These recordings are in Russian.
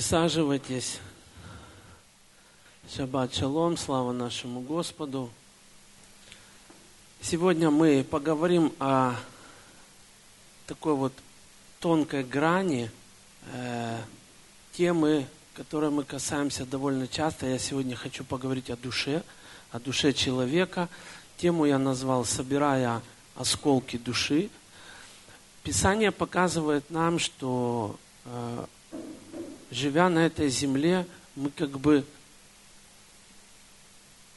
Присаживайтесь. Шаббат шалом, слава нашему Господу. Сегодня мы поговорим о такой вот тонкой грани э, темы, которой мы касаемся довольно часто. Я сегодня хочу поговорить о душе, о душе человека. Тему я назвал «Собирая осколки души». Писание показывает нам, что э, живя на этой земле, мы как бы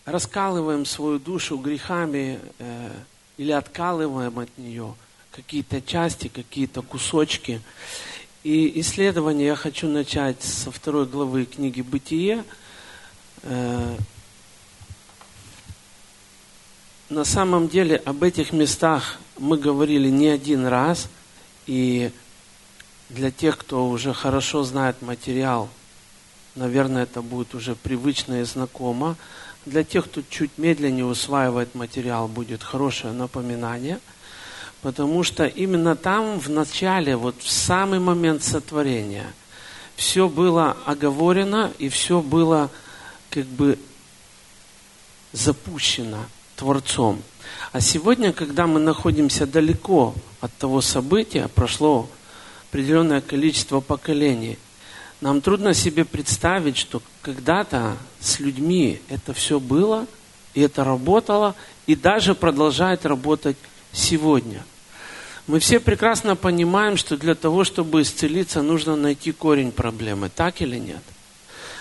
раскалываем свою душу грехами э, или откалываем от нее какие-то части, какие-то кусочки. И исследование я хочу начать со второй главы книги «Бытие». Э, на самом деле об этих местах мы говорили не один раз, и для тех, кто уже хорошо знает материал, наверное, это будет уже привычно и знакомо. Для тех, кто чуть медленнее усваивает материал, будет хорошее напоминание, потому что именно там, в начале, вот в самый момент сотворения, все было оговорено и все было как бы запущено Творцом. А сегодня, когда мы находимся далеко от того события, прошло определенное количество поколений. Нам трудно себе представить, что когда-то с людьми это все было, и это работало, и даже продолжает работать сегодня. Мы все прекрасно понимаем, что для того, чтобы исцелиться, нужно найти корень проблемы, так или нет?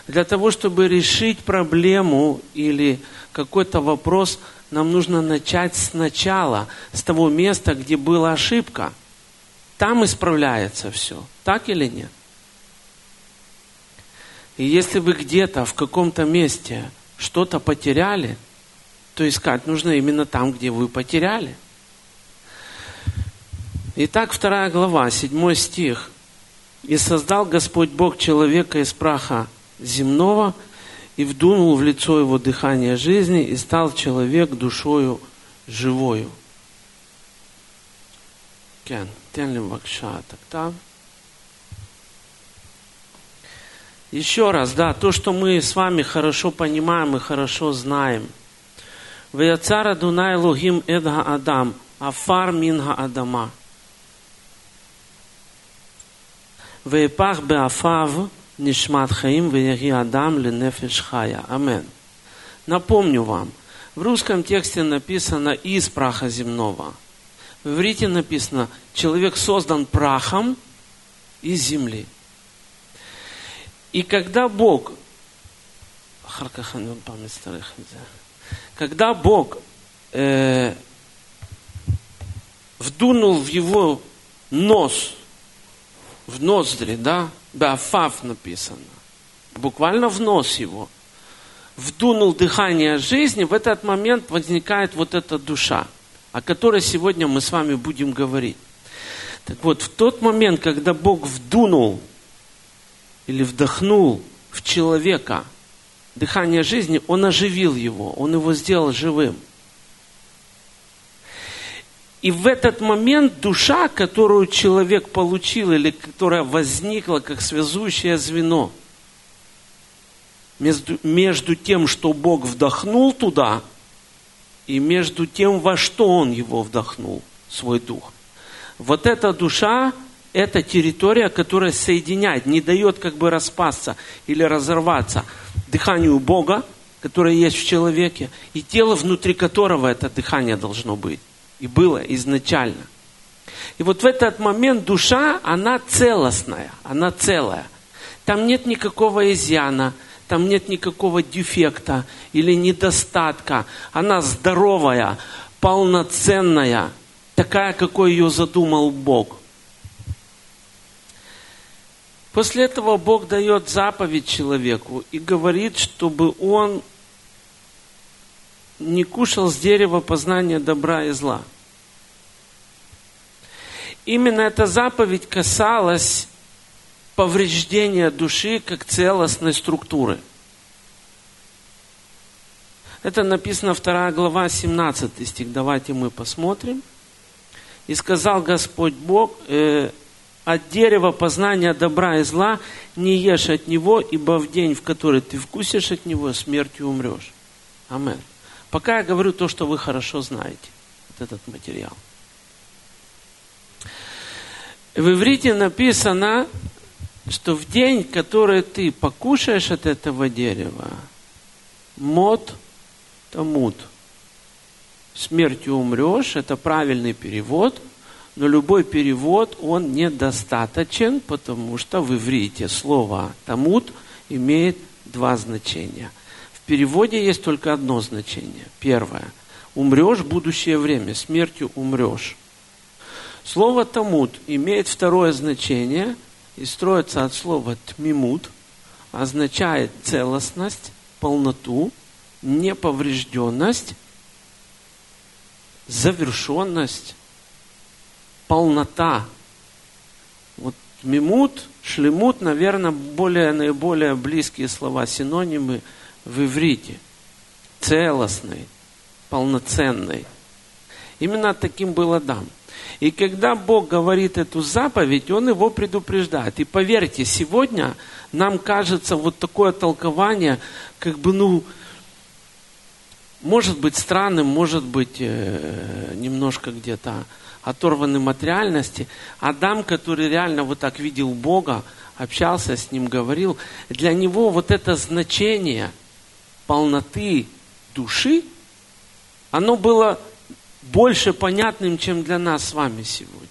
Для того, чтобы решить проблему или какой-то вопрос, нам нужно начать сначала, с того места, где была ошибка – там исправляется все. Так или нет? И если вы где-то в каком-то месте что-то потеряли, то искать нужно именно там, где вы потеряли. Итак, вторая глава, седьмой стих. «И создал Господь Бог человека из праха земного, и вдунул в лицо его дыхание жизни, и стал человек душою живою». Кен. תן לי בבקשה את הכתב. Еще раз, да, то, что мы с вами хорошо понимаем и хорошо знаем. Ваяцара Дунай Логим Эдга Адам, Афар Минга Адама. ויפח באפיו נשמת חיים ויהי אדם לנפש חיה. Амен. Напомню вам, в русском тексте написано «из праха земного». В иврите написано, человек создан прахом из земли. И когда Бог, когда Бог э, вдунул в его нос, в ноздри, да, бафав написано, буквально в нос его, вдунул дыхание жизни, в этот момент возникает вот эта душа – о которой сегодня мы с вами будем говорить. Так вот, в тот момент, когда Бог вдунул или вдохнул в человека дыхание жизни, Он оживил его, Он его сделал живым. И в этот момент душа, которую человек получил, или которая возникла как связующее звено, между, между тем, что Бог вдохнул туда – и между тем, во что он его вдохнул, свой дух. Вот эта душа, это территория, которая соединяет, не дает как бы распасться или разорваться дыханию Бога, которое есть в человеке, и тело, внутри которого это дыхание должно быть. И было изначально. И вот в этот момент душа, она целостная, она целая. Там нет никакого изъяна, там нет никакого дефекта или недостатка. Она здоровая, полноценная, такая, какой ее задумал Бог. После этого Бог дает заповедь человеку и говорит, чтобы он не кушал с дерева познания добра и зла. Именно эта заповедь касалась повреждения души как целостной структуры. Это написано 2 глава, 17 стих. Давайте мы посмотрим. И сказал Господь Бог, э, от дерева познания добра и зла, не ешь от него, ибо в день, в который ты вкусишь от него, смертью умрешь. Амен. Пока я говорю то, что вы хорошо знаете, вот этот материал. В иврите написано, что в день, который ты покушаешь от этого дерева, мод тамут, смертью умрешь, это правильный перевод – но любой перевод, он недостаточен, потому что в иврите слово «тамут» имеет два значения. В переводе есть только одно значение. Первое. Умрешь будущее время, смертью умрешь. Слово «тамут» имеет второе значение и строится от слова «тмимут», означает целостность, полноту, неповрежденность, завершенность, полнота. Вот мимут, шлемут, наверное, более, наиболее близкие слова, синонимы в иврите. Целостный, полноценный. Именно таким был Адам. И когда Бог говорит эту заповедь, Он его предупреждает. И поверьте, сегодня нам кажется вот такое толкование, как бы, ну, может быть странным, может быть э, немножко где-то оторванным от реальности. Адам, который реально вот так видел Бога, общался с Ним, говорил, для него вот это значение полноты души, оно было больше понятным, чем для нас с вами сегодня.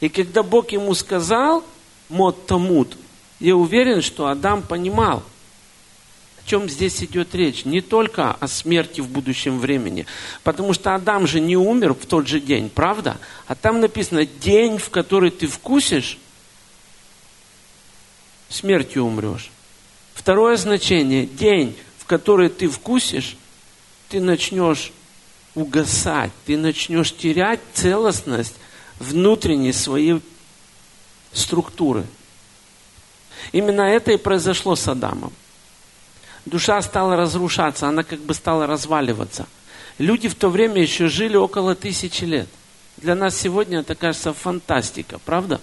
И когда Бог ему сказал, мод тамут, я уверен, что Адам понимал, о чем здесь идет речь? Не только о смерти в будущем времени. Потому что Адам же не умер в тот же день, правда? А там написано, день, в который ты вкусишь, смертью умрешь. Второе значение, день, в который ты вкусишь, ты начнешь угасать, ты начнешь терять целостность внутренней своей структуры. Именно это и произошло с Адамом душа стала разрушаться, она как бы стала разваливаться. Люди в то время еще жили около тысячи лет. Для нас сегодня это кажется фантастика, правда?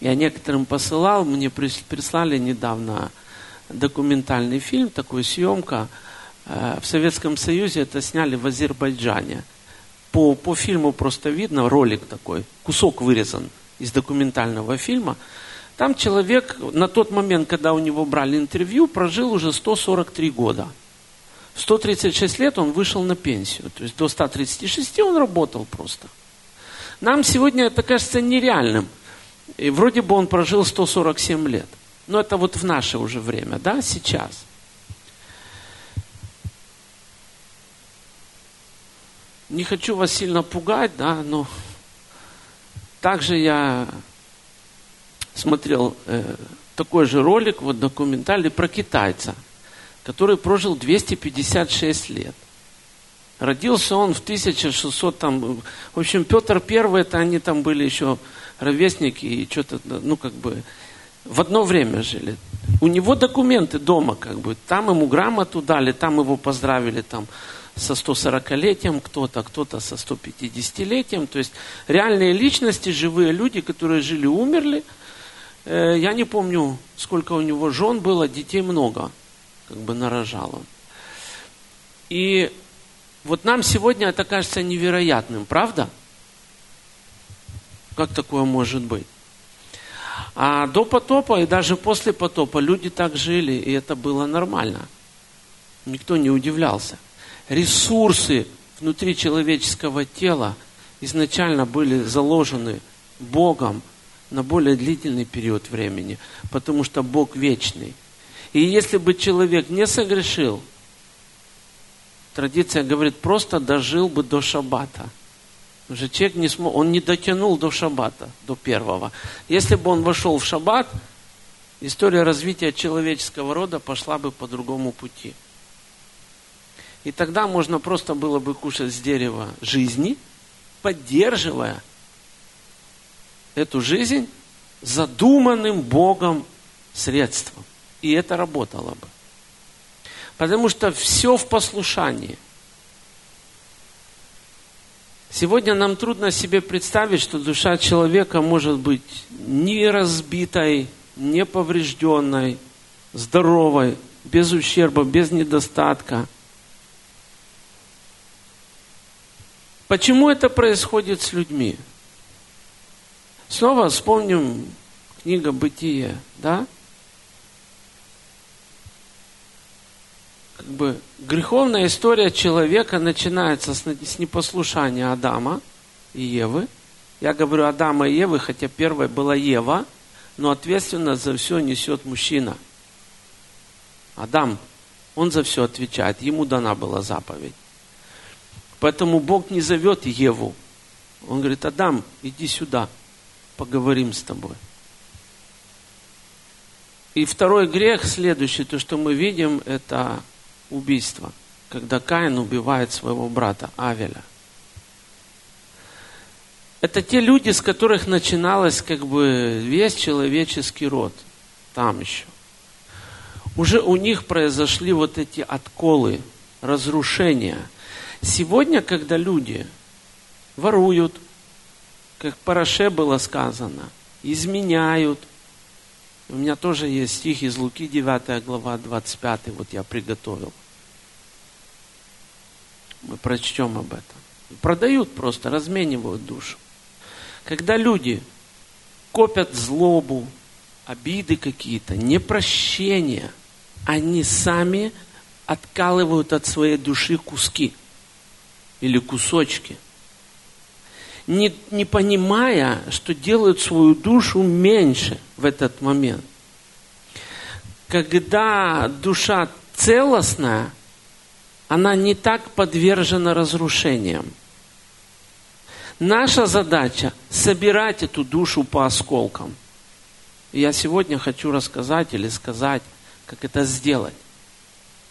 Я некоторым посылал, мне прислали недавно документальный фильм, такую съемка. Э, в Советском Союзе это сняли в Азербайджане. По, по фильму просто видно, ролик такой, кусок вырезан из документального фильма – там человек на тот момент, когда у него брали интервью, прожил уже 143 года. В 136 лет он вышел на пенсию. То есть до 136 он работал просто. Нам сегодня это кажется нереальным. И вроде бы он прожил 147 лет. Но это вот в наше уже время, да, сейчас. Не хочу вас сильно пугать, да, но также я смотрел э, такой же ролик, вот документальный, про китайца, который прожил 256 лет. Родился он в 1600, там, в общем, Петр Первый, это они там были еще ровесники и что-то, ну, как бы, в одно время жили. У него документы дома, как бы, там ему грамоту дали, там его поздравили, там, со 140-летием кто-то, кто-то со 150-летием. То есть реальные личности, живые люди, которые жили, умерли – Э, я не помню, сколько у него жен было, детей много, как бы нарожал он. И вот нам сегодня это кажется невероятным, правда? Как такое может быть? А до потопа и даже после потопа люди так жили, и это было нормально. Никто не удивлялся. Ресурсы внутри человеческого тела изначально были заложены Богом на более длительный период времени, потому что Бог вечный. И если бы человек не согрешил, традиция говорит, просто дожил бы до шаббата. Уже человек не смог, он не дотянул до шаббата, до первого. Если бы он вошел в шаббат, история развития человеческого рода пошла бы по другому пути. И тогда можно просто было бы кушать с дерева жизни, поддерживая эту жизнь задуманным Богом средством. И это работало бы. Потому что все в послушании. Сегодня нам трудно себе представить, что душа человека может быть не разбитой, не поврежденной, здоровой, без ущерба, без недостатка. Почему это происходит с людьми? Снова вспомним книга Бытие, да? Как бы греховная история человека начинается с, непослушания Адама и Евы. Я говорю Адама и Евы, хотя первой была Ева, но ответственность за все несет мужчина. Адам, он за все отвечает, ему дана была заповедь. Поэтому Бог не зовет Еву. Он говорит, Адам, иди сюда, поговорим с тобой. И второй грех, следующий, то, что мы видим, это убийство, когда Каин убивает своего брата Авеля. Это те люди, с которых начиналось как бы весь человеческий род. Там еще. Уже у них произошли вот эти отколы, разрушения. Сегодня, когда люди воруют, как Параше было сказано, изменяют, у меня тоже есть стих из Луки, 9 глава, 25, вот я приготовил. Мы прочтем об этом. Продают просто, разменивают душу. Когда люди копят злобу, обиды какие-то, непрощение, они сами откалывают от своей души куски или кусочки, не, не понимая, что делают свою душу меньше в этот момент. Когда душа целостная, она не так подвержена разрушениям. Наша задача – собирать эту душу по осколкам. Я сегодня хочу рассказать или сказать, как это сделать.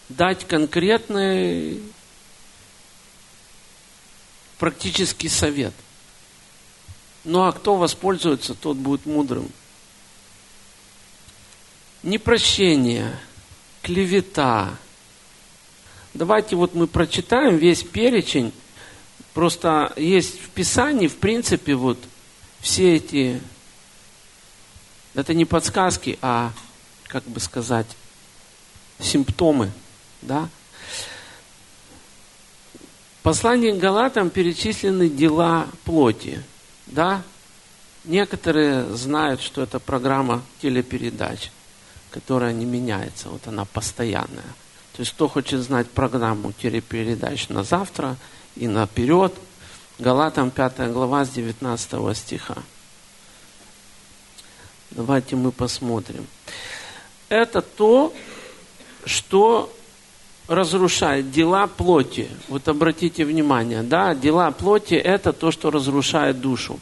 Дать конкретный практический совет. Ну а кто воспользуется, тот будет мудрым. Непрощение, клевета. Давайте вот мы прочитаем весь перечень Просто есть в Писании, в принципе, вот все эти, это не подсказки, а, как бы сказать, симптомы, да. Послании к Галатам перечислены дела плоти, да. Некоторые знают, что это программа телепередач, которая не меняется, вот она постоянная. То есть, кто хочет знать программу телепередач на завтра – и наперед. Галатам 5 глава с 19 стиха. Давайте мы посмотрим. Это то, что разрушает дела плоти. Вот обратите внимание, да, дела плоти – это то, что разрушает душу.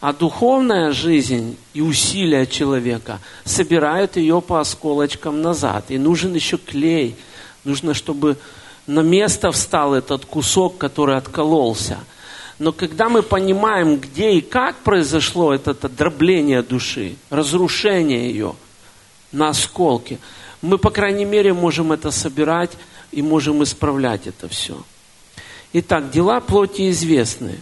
А духовная жизнь и усилия человека собирают ее по осколочкам назад. И нужен еще клей. Нужно, чтобы на место встал этот кусок, который откололся. Но когда мы понимаем, где и как произошло это, это дробление души, разрушение ее на осколки, мы, по крайней мере, можем это собирать и можем исправлять это все. Итак, дела плоти известны.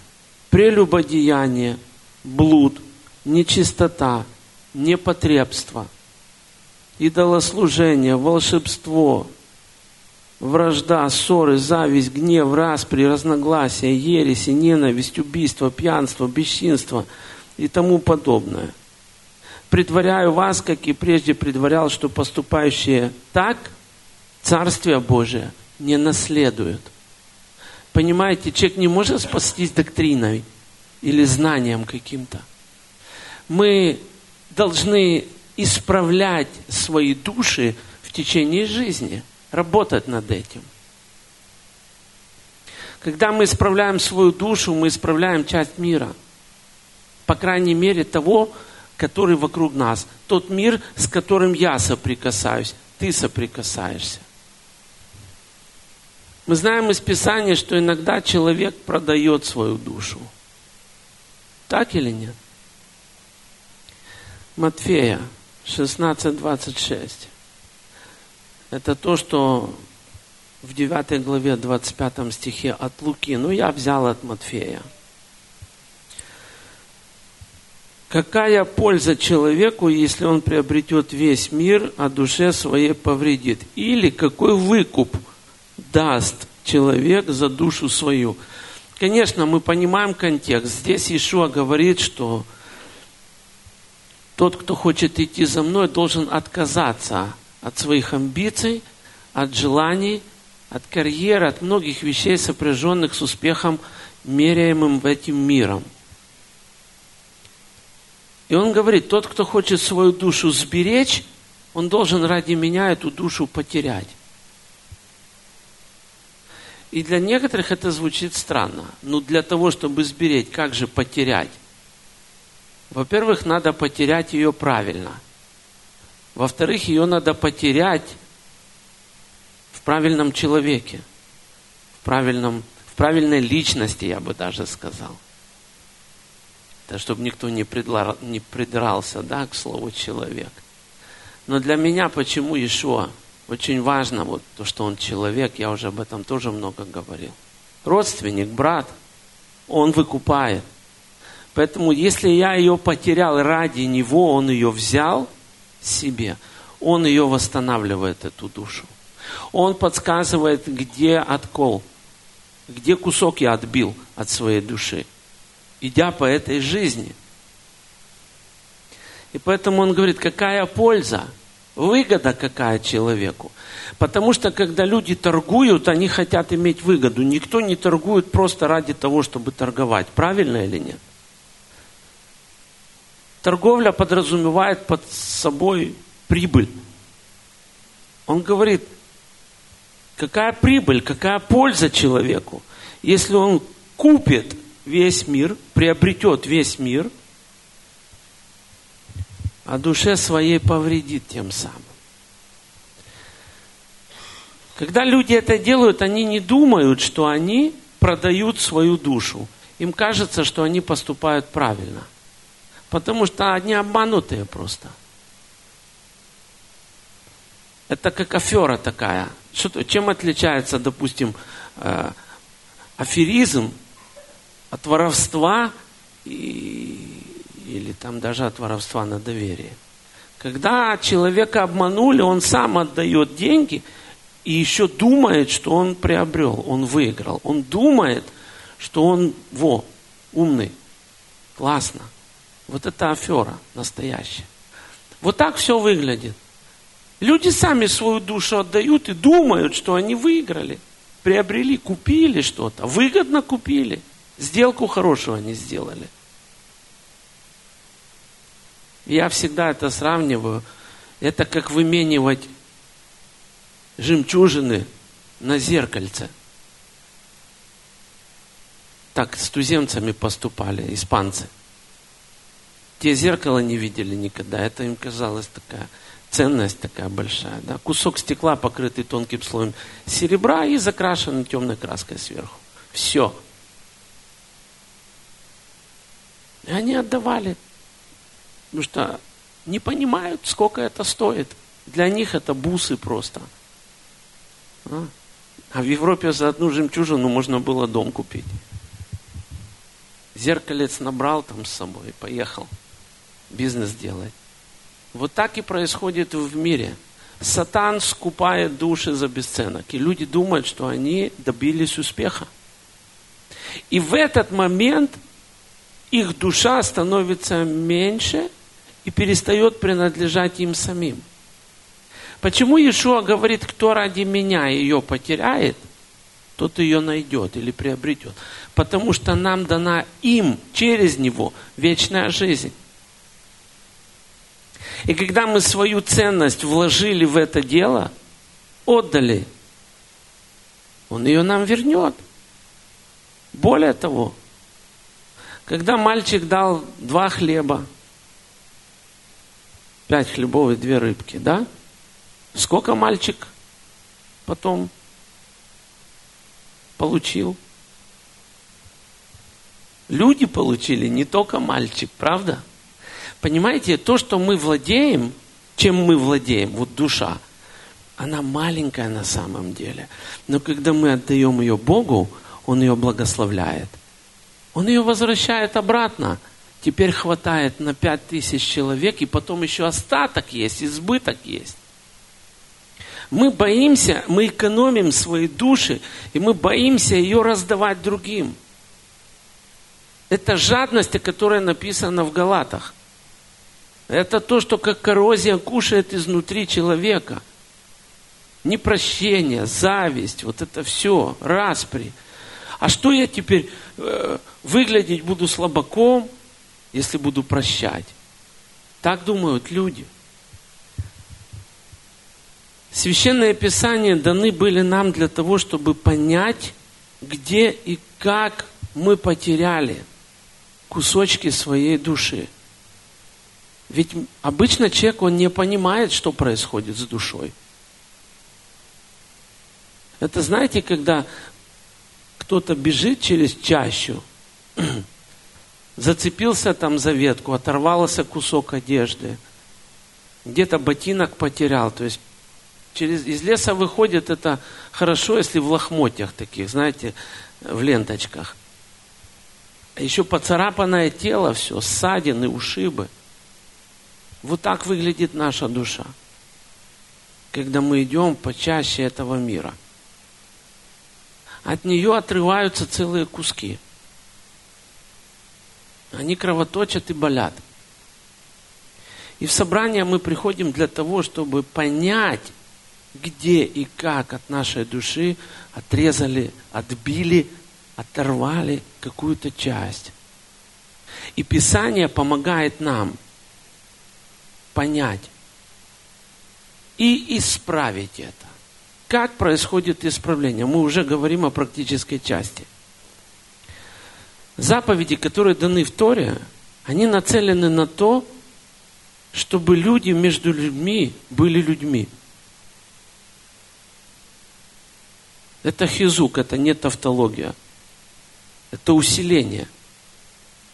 Прелюбодеяние, блуд, нечистота, непотребство, идолослужение, волшебство, вражда, ссоры, зависть, гнев, распри, разногласия, ереси, ненависть, убийство, пьянство, бесчинство и тому подобное. Предваряю вас, как и прежде предварял, что поступающие так Царствие Божие не наследуют. Понимаете, человек не может спастись доктриной или знанием каким-то. Мы должны исправлять свои души в течение жизни – работать над этим. Когда мы исправляем свою душу, мы исправляем часть мира. По крайней мере, того, который вокруг нас. Тот мир, с которым я соприкасаюсь, ты соприкасаешься. Мы знаем из Писания, что иногда человек продает свою душу. Так или нет? Матфея 16.26. Это то, что в 9 главе 25 стихе от Луки. Ну, я взял от Матфея. Какая польза человеку, если он приобретет весь мир, а душе своей повредит? Или какой выкуп – даст человек за душу свою? Конечно, мы понимаем контекст. Здесь Ишуа говорит, что тот, кто хочет идти за мной, должен отказаться от своих амбиций, от желаний, от карьеры, от многих вещей, сопряженных с успехом, меряемым этим миром – и он говорит, тот, кто хочет свою душу сберечь, он должен ради меня эту душу потерять. И для некоторых это звучит странно. Но для того, чтобы сберечь, как же потерять? Во-первых, надо потерять ее правильно. Во-вторых, ее надо потерять в правильном человеке, в, правильном, в правильной личности, я бы даже сказал – да, чтобы никто не, предлар, не придрался да, к слову человек. Но для меня почему Ишуа? Очень важно вот то, что он человек, я уже об этом тоже много говорил. Родственник, брат, он выкупает. Поэтому если я ее потерял ради него, он ее взял себе, он ее восстанавливает, эту душу. Он подсказывает, где откол, где кусок я отбил от своей души идя по этой жизни. И поэтому он говорит, какая польза, выгода какая человеку. Потому что когда люди торгуют, они хотят иметь выгоду. Никто не торгует просто ради того, чтобы торговать. Правильно или нет? Торговля подразумевает под собой прибыль. Он говорит, какая прибыль, какая польза человеку, если он купит весь мир, приобретет весь мир, а душе своей повредит тем самым. Когда люди это делают, они не думают, что они продают свою душу. Им кажется, что они поступают правильно. Потому что они обманутые просто. Это как афера такая. Что, чем отличается, допустим, э, аферизм от воровства и, или там даже от воровства на доверие. Когда человека обманули, он сам отдает деньги и еще думает, что он приобрел, он выиграл. Он думает, что он, во, умный, классно. Вот это афера настоящая. Вот так все выглядит. Люди сами свою душу отдают и думают, что они выиграли, приобрели, купили что-то, выгодно купили – Сделку хорошую они сделали. Я всегда это сравниваю. Это как выменивать жемчужины на зеркальце. Так с туземцами поступали испанцы. Те зеркало не видели никогда. Это им казалось такая ценность такая большая. Да? Кусок стекла, покрытый тонким слоем серебра и закрашенный темной краской сверху. Все. И они отдавали, потому что не понимают, сколько это стоит. Для них это бусы просто. А, а в Европе за одну жемчужину можно было дом купить. Зеркалец набрал там с собой поехал бизнес делать. Вот так и происходит в мире. Сатан скупает души за бесценок. И люди думают, что они добились успеха. И в этот момент их душа становится меньше и перестает принадлежать им самим. Почему Иешуа говорит, кто ради меня ее потеряет, тот ее найдет или приобретет. Потому что нам дана им, через него, вечная жизнь. И когда мы свою ценность вложили в это дело, отдали, он ее нам вернет. Более того, когда мальчик дал два хлеба, пять хлебов и две рыбки, да? Сколько мальчик потом получил? Люди получили, не только мальчик, правда? Понимаете, то, что мы владеем, чем мы владеем, вот душа, она маленькая на самом деле. Но когда мы отдаем ее Богу, Он ее благословляет. Он ее возвращает обратно. Теперь хватает на пять тысяч человек, и потом еще остаток есть, избыток есть. Мы боимся, мы экономим свои души, и мы боимся ее раздавать другим. Это жадность, о которой написано в Галатах. Это то, что как коррозия кушает изнутри человека. Непрощение, зависть, вот это все, распри. А что я теперь э, выглядеть буду слабаком, если буду прощать? Так думают люди – Священное Писание даны были нам для того, чтобы понять, где и как мы потеряли кусочки своей души. Ведь обычно человек, он не понимает, что происходит с душой. Это знаете, когда кто-то бежит через чащу, зацепился там за ветку, оторвался кусок одежды, где-то ботинок потерял, то есть через, из леса выходит, это хорошо, если в лохмотьях таких, знаете, в ленточках. А еще поцарапанное тело все, ссадины, ушибы. Вот так выглядит наша душа, когда мы идем по чаще этого мира. От нее отрываются целые куски. Они кровоточат и болят. И в собрание мы приходим для того, чтобы понять, где и как от нашей души отрезали, отбили, оторвали какую-то часть. И Писание помогает нам понять и исправить это. Как происходит исправление? Мы уже говорим о практической части. Заповеди, которые даны в Торе, они нацелены на то, чтобы люди между людьми были людьми. Это хизук, это не тавтология. Это усиление.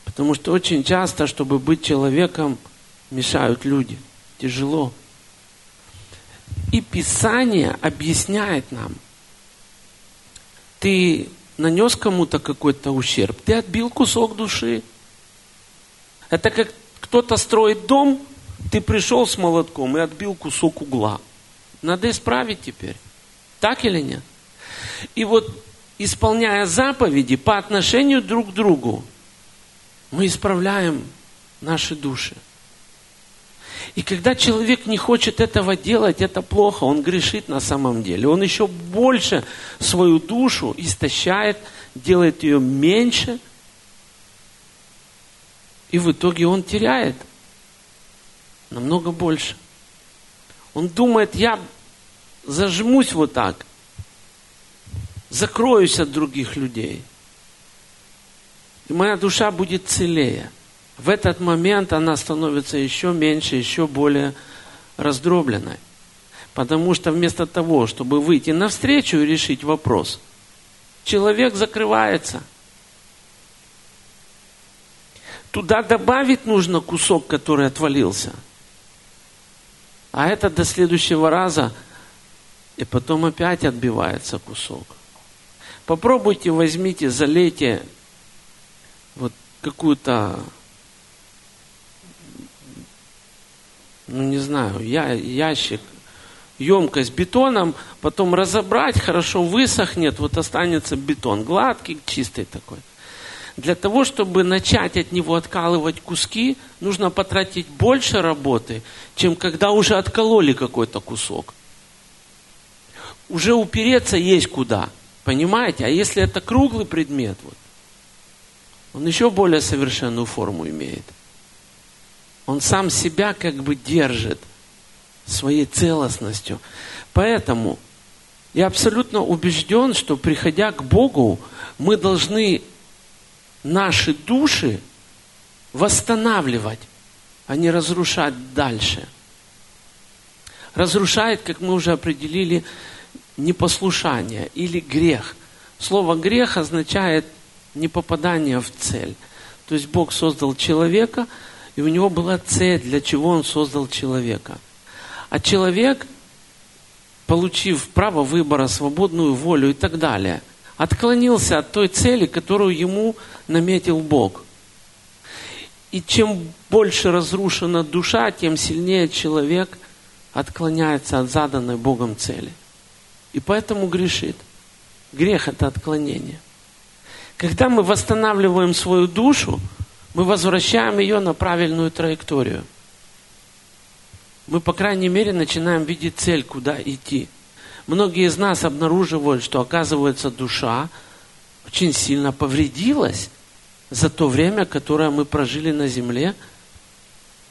Потому что очень часто, чтобы быть человеком, мешают люди. Тяжело. И Писание объясняет нам. Ты нанес кому-то какой-то ущерб, ты отбил кусок души. Это как кто-то строит дом, ты пришел с молотком и отбил кусок угла. Надо исправить теперь. Так или нет? И вот, исполняя заповеди по отношению друг к другу, мы исправляем наши души. И когда человек не хочет этого делать, это плохо, он грешит на самом деле. Он еще больше свою душу истощает, делает ее меньше, и в итоге он теряет намного больше. Он думает, я зажмусь вот так, закроюсь от других людей. И моя душа будет целее. В этот момент она становится еще меньше, еще более раздробленной. Потому что вместо того, чтобы выйти навстречу и решить вопрос, человек закрывается. Туда добавить нужно кусок, который отвалился. А это до следующего раза, и потом опять отбивается кусок. Попробуйте, возьмите, залейте вот какую-то, ну не знаю, я, ящик, емкость бетоном, потом разобрать, хорошо высохнет, вот останется бетон, гладкий, чистый такой. Для того, чтобы начать от него откалывать куски, нужно потратить больше работы, чем когда уже откололи какой-то кусок. Уже упереться есть куда – Понимаете? А если это круглый предмет, вот, он еще более совершенную форму имеет. Он сам себя как бы держит своей целостностью. Поэтому я абсолютно убежден, что приходя к Богу, мы должны наши души восстанавливать, а не разрушать дальше. Разрушает, как мы уже определили, непослушание или грех. Слово грех означает непопадание в цель. То есть Бог создал человека, и у него была цель, для чего он создал человека. А человек, получив право выбора, свободную волю и так далее, отклонился от той цели, которую ему наметил Бог. И чем больше разрушена душа, тем сильнее человек отклоняется от заданной Богом цели. И поэтому грешит. Грех – это отклонение. Когда мы восстанавливаем свою душу, мы возвращаем ее на правильную траекторию. Мы, по крайней мере, начинаем видеть цель, куда идти. Многие из нас обнаруживают, что, оказывается, душа очень сильно повредилась за то время, которое мы прожили на земле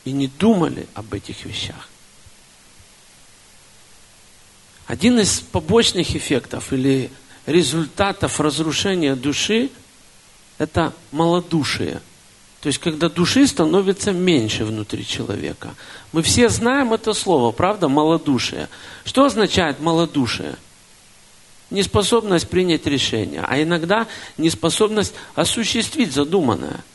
и не думали об этих вещах. Один из побочных эффектов или результатов разрушения души – это малодушие. То есть, когда души становится меньше внутри человека. Мы все знаем это слово, правда, малодушие. Что означает малодушие? Неспособность принять решение, а иногда неспособность осуществить задуманное.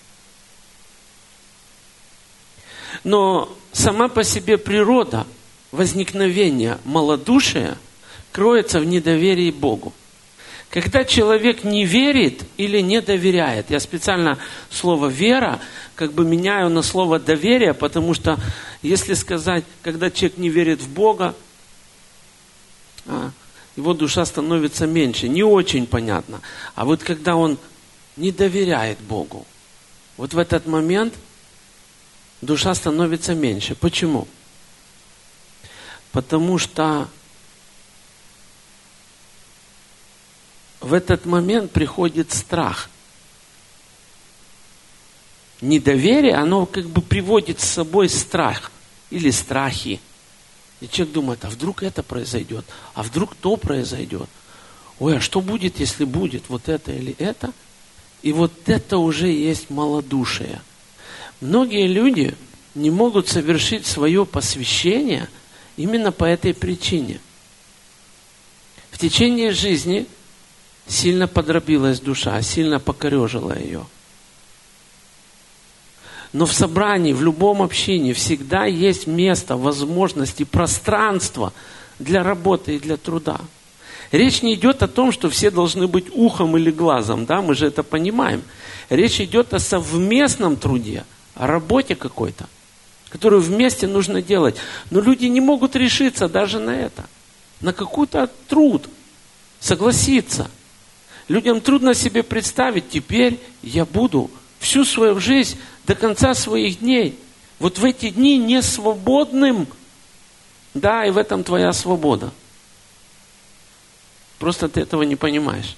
Но сама по себе природа возникновения малодушия кроется в недоверии Богу. Когда человек не верит или не доверяет, я специально слово вера как бы меняю на слово доверие, потому что если сказать, когда человек не верит в Бога, а, его душа становится меньше, не очень понятно. А вот когда он не доверяет Богу, вот в этот момент душа становится меньше. Почему? Потому что в этот момент приходит страх. Недоверие, оно как бы приводит с собой страх или страхи. И человек думает, а вдруг это произойдет, а вдруг то произойдет. Ой, а что будет, если будет вот это или это? И вот это уже есть малодушие. Многие люди не могут совершить свое посвящение именно по этой причине. В течение жизни – сильно подробилась душа, сильно покорежила ее. Но в собрании, в любом общении всегда есть место, возможность и пространство для работы и для труда. Речь не идет о том, что все должны быть ухом или глазом, да, мы же это понимаем. Речь идет о совместном труде, о работе какой-то, которую вместе нужно делать. Но люди не могут решиться даже на это, на какой-то труд, согласиться – Людям трудно себе представить, теперь я буду всю свою жизнь до конца своих дней, вот в эти дни не свободным. Да, и в этом твоя свобода. Просто ты этого не понимаешь.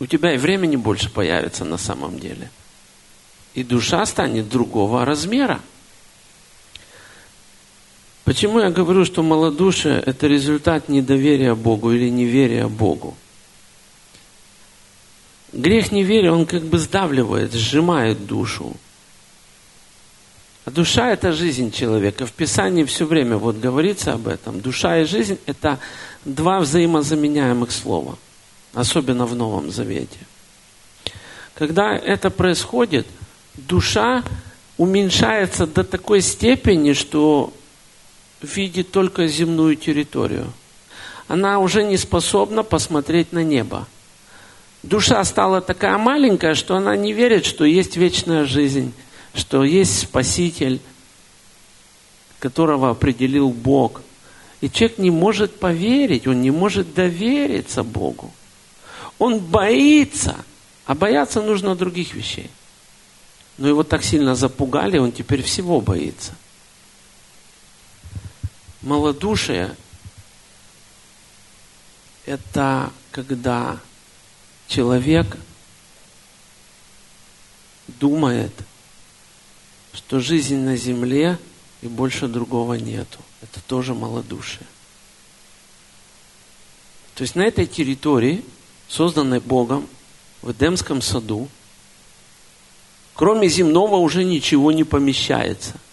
У тебя и времени больше появится на самом деле. И душа станет другого размера. Почему я говорю, что малодушие – это результат недоверия Богу или неверия Богу? Грех неверия, он как бы сдавливает, сжимает душу. А душа – это жизнь человека. В Писании все время вот говорится об этом. Душа и жизнь – это два взаимозаменяемых слова. Особенно в Новом Завете. Когда это происходит, душа уменьшается до такой степени, что видит только земную территорию. Она уже не способна посмотреть на небо. Душа стала такая маленькая, что она не верит, что есть вечная жизнь, что есть Спаситель, которого определил Бог. И человек не может поверить, он не может довериться Богу. Он боится, а бояться нужно других вещей. Но его так сильно запугали, он теперь всего боится – Малодушие – это когда человек думает, что жизнь на земле и больше другого нету. Это тоже малодушие. То есть на этой территории, созданной Богом, в Эдемском саду, кроме земного уже ничего не помещается –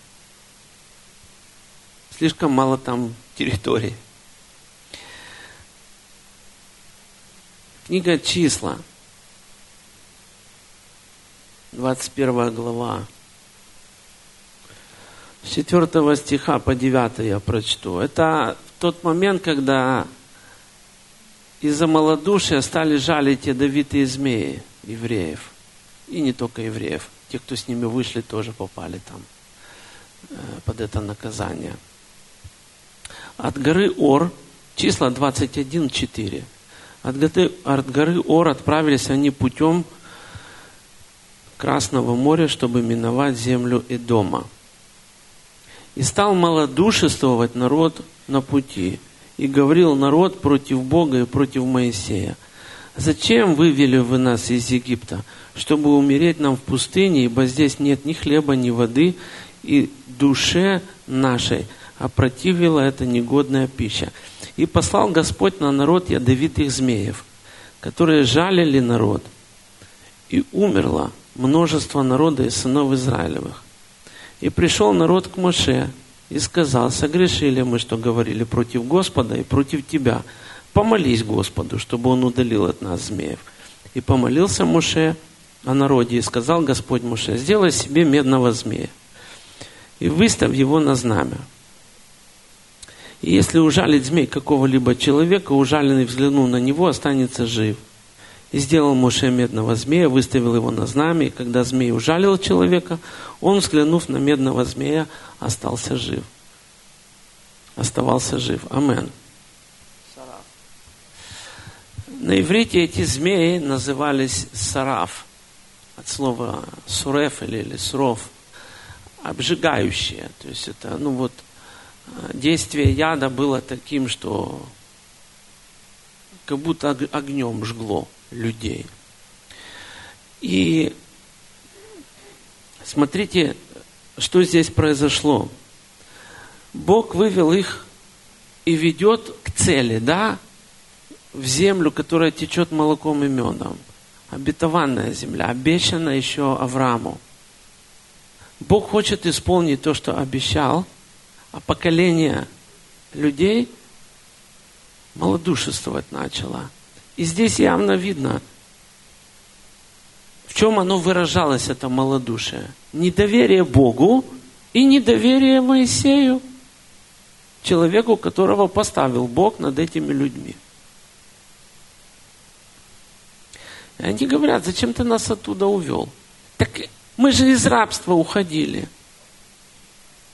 Слишком мало там территории. Книга числа. 21 глава. С 4 стиха по 9 я прочту. Это тот момент, когда из-за малодушия стали жалить ядовитые змеи евреев. И не только евреев. те, кто с ними вышли, тоже попали там э, под это наказание. От горы Ор, числа 21.4. От от горы Ор отправились они путем Красного моря, чтобы миновать землю Эдома. И стал малодушествовать народ на пути, и говорил народ против Бога и против Моисея. Зачем вывели вы нас из Египта, чтобы умереть нам в пустыне, ибо здесь нет ни хлеба, ни воды, и душе нашей опротивила эта негодная пища. И послал Господь на народ ядовитых змеев, которые жалили народ, и умерло множество народа из сынов Израилевых. И пришел народ к Моше и сказал, согрешили мы, что говорили против Господа и против тебя. Помолись Господу, чтобы он удалил от нас змеев. И помолился Моше о народе, и сказал Господь Моше, сделай себе медного змея и выставь его на знамя. И если ужалит змей какого-либо человека, ужаленный взглянул на него, останется жив. И сделал Моше медного змея, выставил его на знамя, и когда змей ужалил человека, он, взглянув на медного змея, остался жив. Оставался жив. Амен. На иврите эти змеи назывались сараф, от слова суреф или, или суров, обжигающие. То есть это, ну вот, действие яда было таким, что как будто огнем жгло людей. И смотрите, что здесь произошло. Бог вывел их и ведет к цели, да, в землю, которая течет молоком и медом. Обетованная земля, обещана еще Аврааму. Бог хочет исполнить то, что обещал, поколение людей малодушествовать начало. И здесь явно видно, в чем оно выражалось, это малодушие. Недоверие Богу и недоверие Моисею, человеку, которого поставил Бог над этими людьми. И они говорят, зачем ты нас оттуда увел? Так мы же из рабства уходили.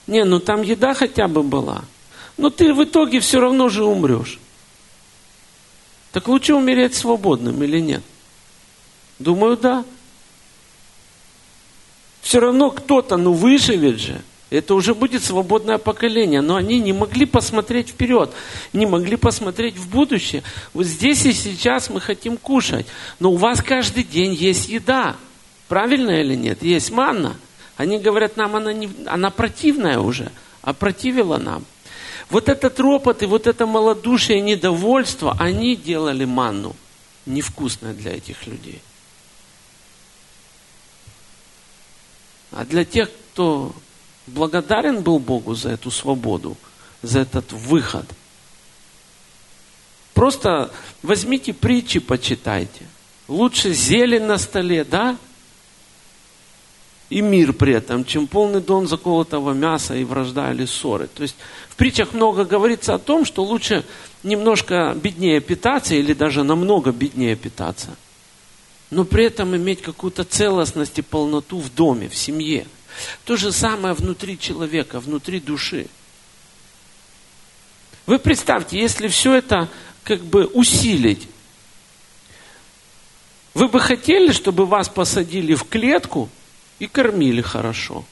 Не, ну там еда хотя бы была. Но ты в итоге все равно же умрешь. Так лучше умереть свободным или нет? Думаю, да. Все равно кто-то, ну, выживет же. Это уже будет свободное поколение. Но они не могли посмотреть вперед, не могли посмотреть в будущее. Вот здесь и сейчас мы хотим кушать. Но у вас каждый день есть еда. Правильно или нет? Есть манна. Они говорят, нам она, не, она противная уже. А противила нам. Вот этот ропот и вот это малодушие недовольство, они делали манну невкусной для этих людей. А для тех, кто благодарен был Богу за эту свободу, за этот выход, просто возьмите притчи, почитайте. Лучше зелень на столе, да? И мир при этом, чем полный дом заколотого мяса и вражда или ссоры. То есть в притчах много говорится о том, что лучше немножко беднее питаться или даже намного беднее питаться, но при этом иметь какую-то целостность и полноту в доме, в семье. То же самое внутри человека, внутри души. Вы представьте, если все это как бы усилить, вы бы хотели, чтобы вас посадили в клетку – и кормили хорошо.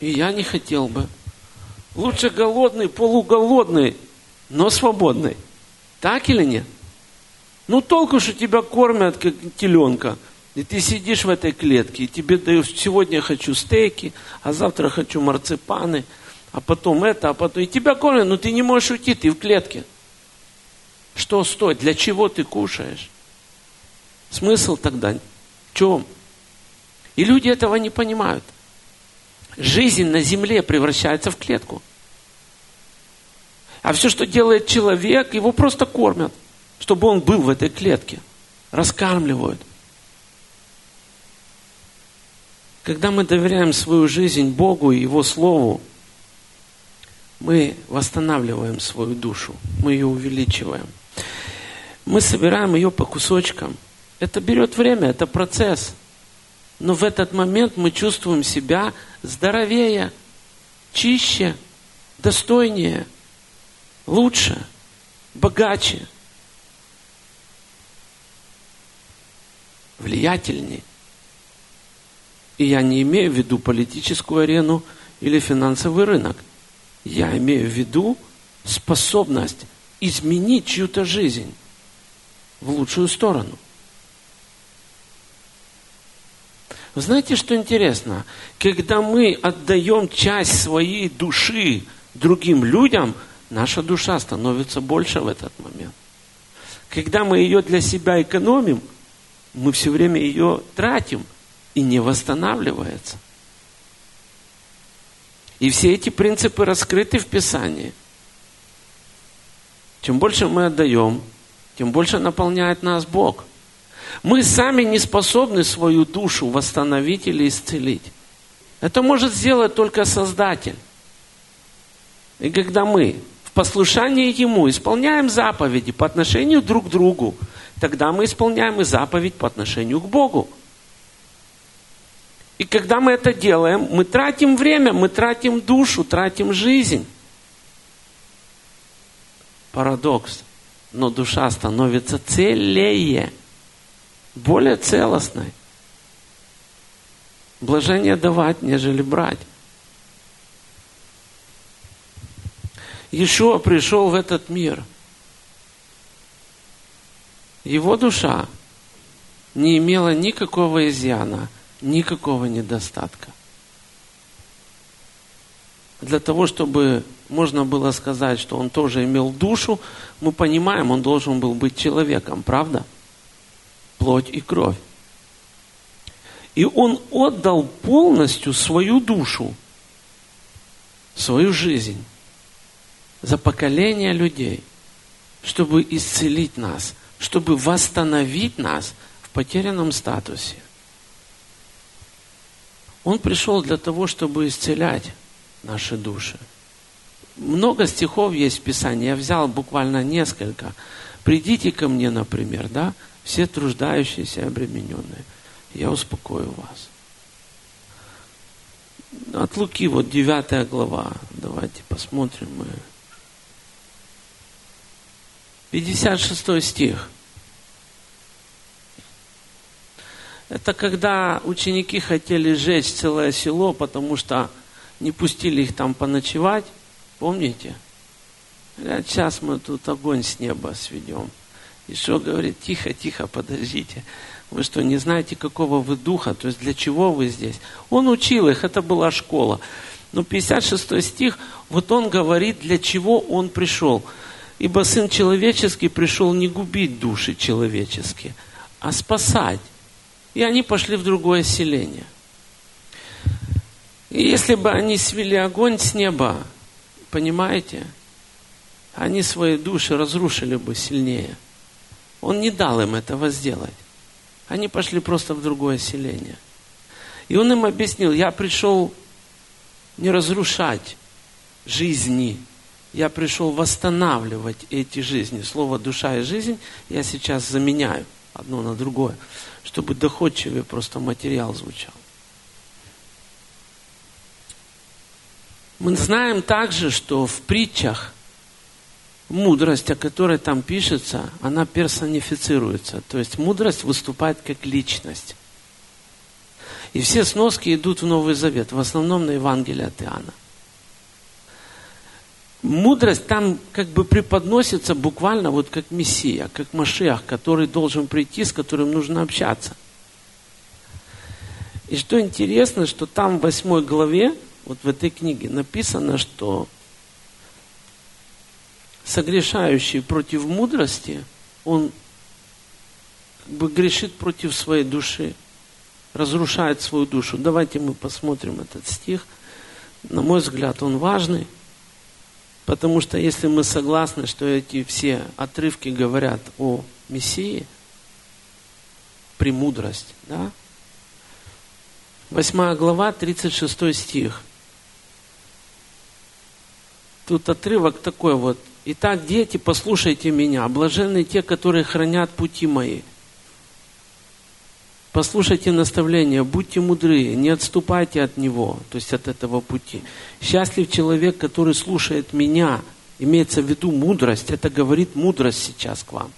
И я не хотел бы. Лучше голодный, полуголодный, но свободный. Так или нет? Ну толку, что тебя кормят, как теленка. И ты сидишь в этой клетке, и тебе дают, сегодня хочу стейки, а завтра хочу марципаны, а потом это, а потом... И тебя кормят, но ты не можешь уйти, ты в клетке. Что стоит? Для чего ты кушаешь? Смысл тогда в чем? И люди этого не понимают. Жизнь на земле превращается в клетку. А все, что делает человек, его просто кормят, чтобы он был в этой клетке. Раскармливают. Когда мы доверяем свою жизнь Богу и Его Слову, мы восстанавливаем свою душу, мы ее увеличиваем. Мы собираем ее по кусочкам. Это берет время, это процесс – Но в этот момент мы чувствуем себя здоровее, чище, достойнее, лучше, богаче, влиятельнее. И я не имею в виду политическую арену или финансовый рынок. Я имею в виду способность изменить чью-то жизнь в лучшую сторону. Знаете, что интересно? Когда мы отдаем часть своей души другим людям, наша душа становится больше в этот момент. Когда мы ее для себя экономим, мы все время ее тратим и не восстанавливается. И все эти принципы раскрыты в Писании. Чем больше мы отдаем, тем больше наполняет нас Бог. Мы сами не способны свою душу восстановить или исцелить. Это может сделать только Создатель. И когда мы в послушании Ему исполняем заповеди по отношению друг к другу, тогда мы исполняем и заповедь по отношению к Богу. И когда мы это делаем, мы тратим время, мы тратим душу, тратим жизнь. Парадокс. Но душа становится целее, более целостной. Блажение давать, нежели брать. Иешуа пришел в этот мир. Его душа не имела никакого изъяна – никакого недостатка. Для того, чтобы можно было сказать, что он тоже имел душу, мы понимаем, он должен был быть человеком, правда? Плоть и кровь. И он отдал полностью свою душу, свою жизнь за поколение людей, чтобы исцелить нас, чтобы восстановить нас в потерянном статусе. Он пришел для того, чтобы исцелять наши души. Много стихов есть в Писании. Я взял буквально несколько. Придите ко мне, например, да, все труждающиеся и обремененные. Я успокою вас. От Луки, вот 9 глава. Давайте посмотрим мы. 56 стих. Это когда ученики хотели сжечь целое село, потому что не пустили их там поночевать. Помните? Говорят, сейчас мы тут огонь с неба сведем. И что говорит, тихо, тихо, подождите. Вы что, не знаете, какого вы духа? То есть для чего вы здесь? Он учил их, это была школа. Но 56 стих, вот он говорит, для чего он пришел. Ибо Сын Человеческий пришел не губить души человеческие, а спасать. И они пошли в другое селение. И если бы они свели огонь с неба, понимаете, они свои души разрушили бы сильнее. Он не дал им этого сделать. Они пошли просто в другое селение. И он им объяснил, я пришел не разрушать жизни, я пришел восстанавливать эти жизни. Слово душа и жизнь я сейчас заменяю одно на другое чтобы доходчивее просто материал звучал. Мы знаем также, что в притчах мудрость, о которой там пишется, она персонифицируется. То есть мудрость выступает как личность. И все сноски идут в Новый Завет, в основном на Евангелие от Иоанна мудрость там как бы преподносится буквально вот как Мессия, как Машиах, который должен прийти, с которым нужно общаться. И что интересно, что там в восьмой главе, вот в этой книге написано, что согрешающий против мудрости, он как бы грешит против своей души, разрушает свою душу. Давайте мы посмотрим этот стих. На мой взгляд, он важный. Потому что если мы согласны, что эти все отрывки говорят о Мессии, премудрость, да? Восьмая глава, 36 стих. Тут отрывок такой вот. Итак, дети, послушайте меня, блаженны те, которые хранят пути мои. Послушайте наставления, будьте мудры, не отступайте от него, то есть от этого пути. Счастлив человек, который слушает меня, имеется в виду мудрость, это говорит мудрость сейчас к вам.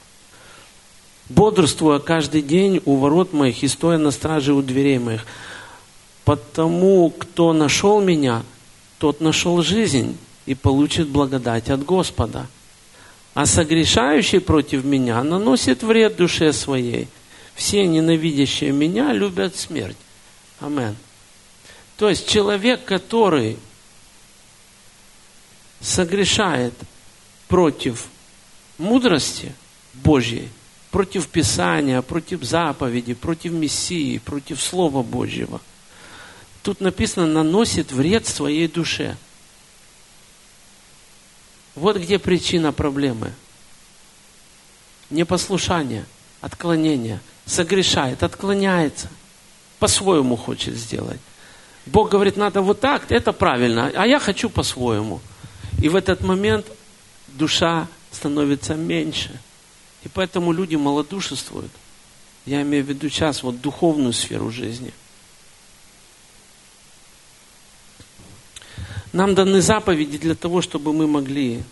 Бодрствуя каждый день у ворот моих и стоя на страже у дверей моих. Потому, кто нашел меня, тот нашел жизнь и получит благодать от Господа. А согрешающий против меня наносит вред душе своей. Все ненавидящие меня любят смерть. Амен. То есть человек, который согрешает против мудрости Божьей, против Писания, против заповеди, против Мессии, против Слова Божьего, тут написано, наносит вред своей душе – вот где причина проблемы. Непослушание, отклонение. Согрешает, отклоняется. По-своему хочет сделать. Бог говорит, надо вот так, это правильно, а я хочу по-своему. И в этот момент душа становится меньше. И поэтому люди малодушествуют. Я имею в виду сейчас вот духовную сферу жизни. Нам даны заповеди для того, чтобы мы могли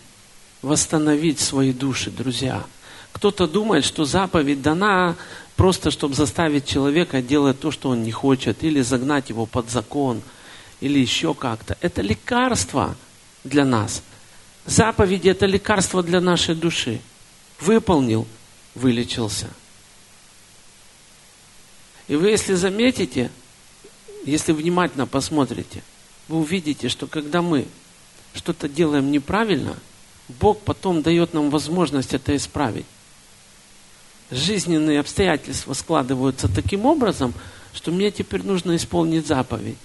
восстановить свои души, друзья. Кто-то думает, что заповедь дана просто, чтобы заставить человека делать то, что он не хочет, или загнать его под закон, или еще как-то. Это лекарство для нас. Заповеди – это лекарство для нашей души. Выполнил – вылечился. И вы, если заметите, если внимательно посмотрите – вы увидите, что когда мы что-то делаем неправильно, Бог потом дает нам возможность это исправить. Жизненные обстоятельства складываются таким образом, что мне теперь нужно исполнить заповедь.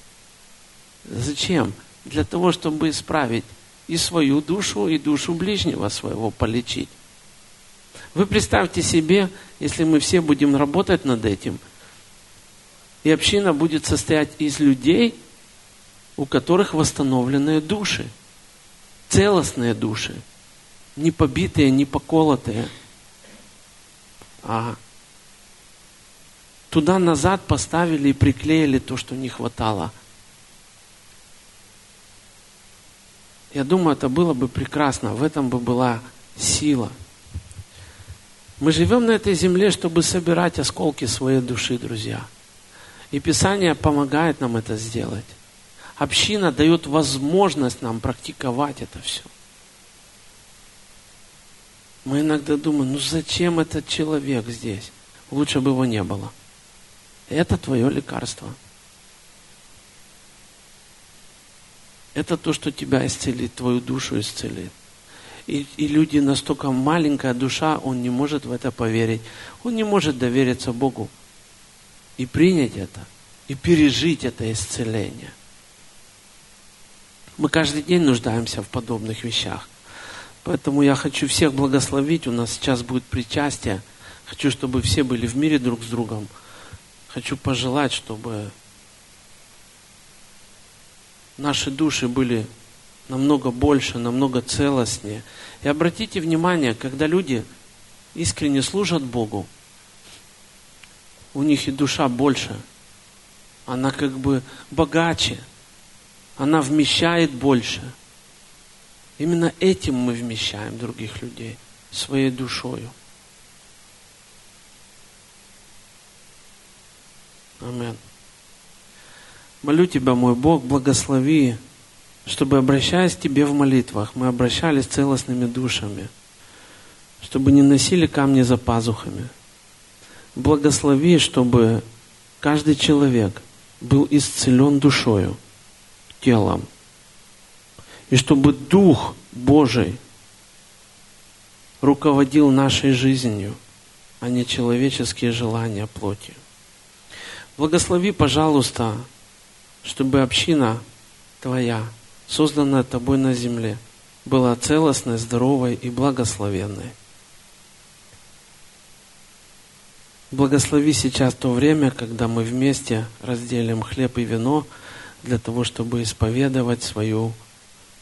Зачем? Для того, чтобы исправить и свою душу, и душу ближнего своего полечить. Вы представьте себе, если мы все будем работать над этим, и община будет состоять из людей, у которых восстановленные души, целостные души, не побитые, не поколотые, а туда назад поставили и приклеили то, что не хватало. Я думаю, это было бы прекрасно, в этом бы была сила. Мы живем на этой земле, чтобы собирать осколки своей души, друзья. И Писание помогает нам это сделать община дает возможность нам практиковать это все. Мы иногда думаем, ну зачем этот человек здесь? Лучше бы его не было. Это твое лекарство. Это то, что тебя исцелит, твою душу исцелит. И, и люди настолько маленькая душа, он не может в это поверить. Он не может довериться Богу и принять это, и пережить это исцеление – мы каждый день нуждаемся в подобных вещах. Поэтому я хочу всех благословить. У нас сейчас будет причастие. Хочу, чтобы все были в мире друг с другом. Хочу пожелать, чтобы наши души были намного больше, намного целостнее. И обратите внимание, когда люди искренне служат Богу, у них и душа больше, она как бы богаче – она вмещает больше. Именно этим мы вмещаем других людей, своей душою. Амин. Молю Тебя, мой Бог, благослови, чтобы, обращаясь к Тебе в молитвах, мы обращались целостными душами, чтобы не носили камни за пазухами. Благослови, чтобы каждый человек был исцелен душою – телом. И чтобы Дух Божий руководил нашей жизнью, а не человеческие желания плоти. Благослови, пожалуйста, чтобы община Твоя, созданная Тобой на земле, была целостной, здоровой и благословенной. Благослови сейчас то время, когда мы вместе разделим хлеб и вино – для того, чтобы исповедовать свою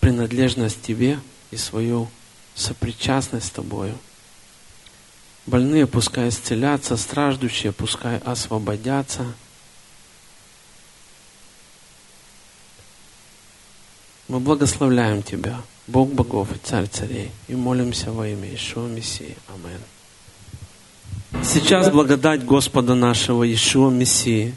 принадлежность Тебе и свою сопричастность с Тобою. Больные пускай исцелятся, страждущие пускай освободятся. Мы благословляем Тебя, Бог богов и Царь царей, и молимся во имя Ишуа Мессии. Амин. Сейчас благодать Господа нашего Ишуа Мессии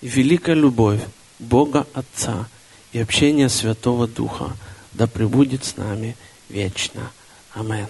и великая любовь Бога Отца и общение Святого Духа да пребудет с нами вечно. Аминь.